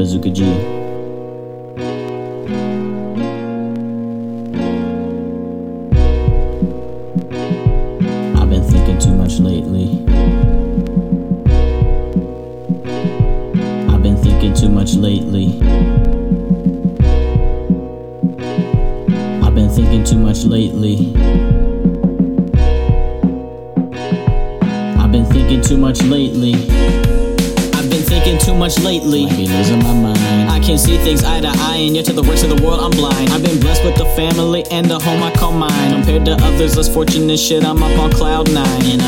Bazooka G. I've been thinking too much lately. I've been thinking too much lately. I've been thinking too much lately. I've been thinking too much lately. Thinking too much lately. Might be losing my mind. I can see things eye to eye, and yet to the rest of the world I'm blind. I've been blessed with a family and a home I call mine. Compared to others less fortunate, shit, I'm up on cloud nine.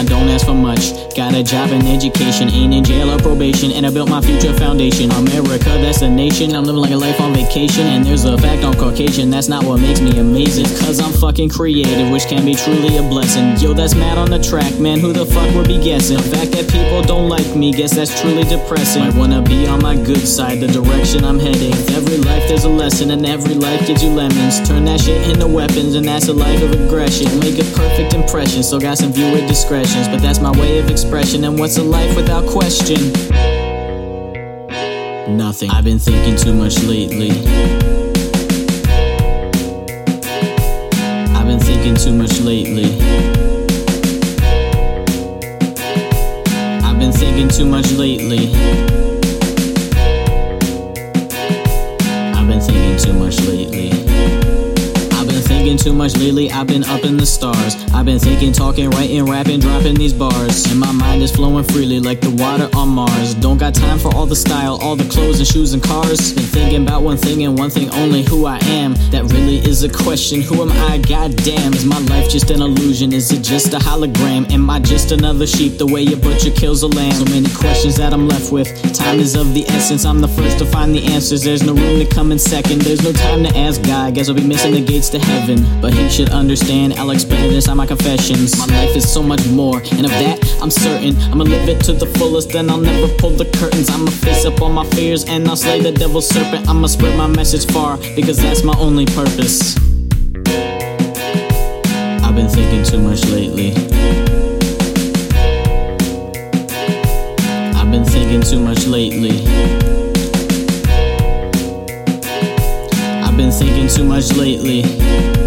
Got a job and education, ain't in jail or probation, and I built my future foundation. America, that's a nation. I'm living like a life on vacation, and there's a fact I'm Caucasian. That's not what makes me amazing. Cause I'm fucking creative, which can be truly a blessing. Yo, that's mad on the track, man. Who the fuck would be guessing? The fact that people don't like me, guess that's truly depressing. Might wanna be on my good side, the direction I'm heading. Every there's a lesson, and every life gives you lemons. Turn that shit into weapons, and that's a life of aggression. Make a perfect impression, so got some viewer discretions. But that's my way of expression, and what's a life without question? Nothing. I've been thinking too much lately. I've been thinking too much lately. I've been thinking too much lately. Thinking too much lately. Too much lately. I've been up in the stars. I've been thinking, talking, writing, rapping, dropping these bars. And my mind is flowing freely like the water on Mars. Don't got time for all the style, all the clothes and shoes and cars. Been thinking about one thing and one thing only who I am. That really is a question. Who am I? Goddamn. Is my life just an illusion? Is it just a hologram? Am I just another sheep the way a butcher kills a lamb? So many questions that I'm left with. Time is of the essence. I'm the first to find the answers. There's no room to come in second. There's no time to ask God. Guess I'll be missing the gates to heaven. But he should understand. I'll explain this on my confessions. My life is so much more, and of that I'm certain. I'ma live it to the fullest, then I'll never pull the curtains. I'ma face up all my fears and I'll slay the devil's serpent. I'ma spread my message far because that's my only purpose. I've been thinking too much lately. I've been thinking too much lately. I've been thinking too much lately.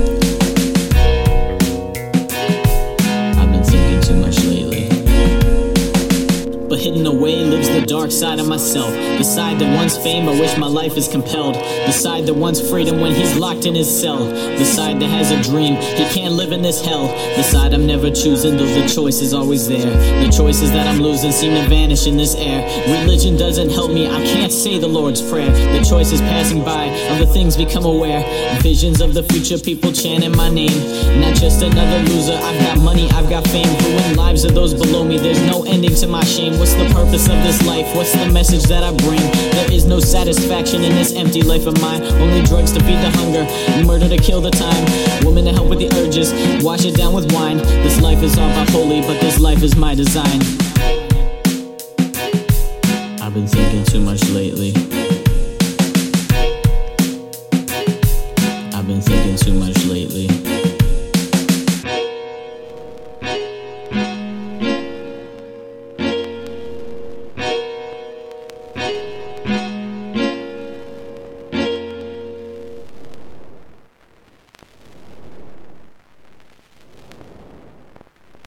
The dark side of myself. Beside the wants fame, but wish my life is compelled. Beside The wants freedom when he's locked in his cell. The that has a dream, he can't live in this hell. The side I'm never choosing, though the choice is always there. The choices that I'm losing seem to vanish in this air. Religion doesn't help me, I can't say the Lord's Prayer. The choice is passing by, of the things become aware. Visions of the future, people chanting my name. Not just another loser, I've got money, I've got fame. Ruin lives of those below me, there's no ending to my shame. What's the purpose of this life? What's the message that I bring? There is no satisfaction in this empty life of mine. Only drugs to feed the hunger, murder to kill the time. Women to help with the urges, wash it down with wine. This life is all about holy, but this life is my design. I've been thinking too much lately.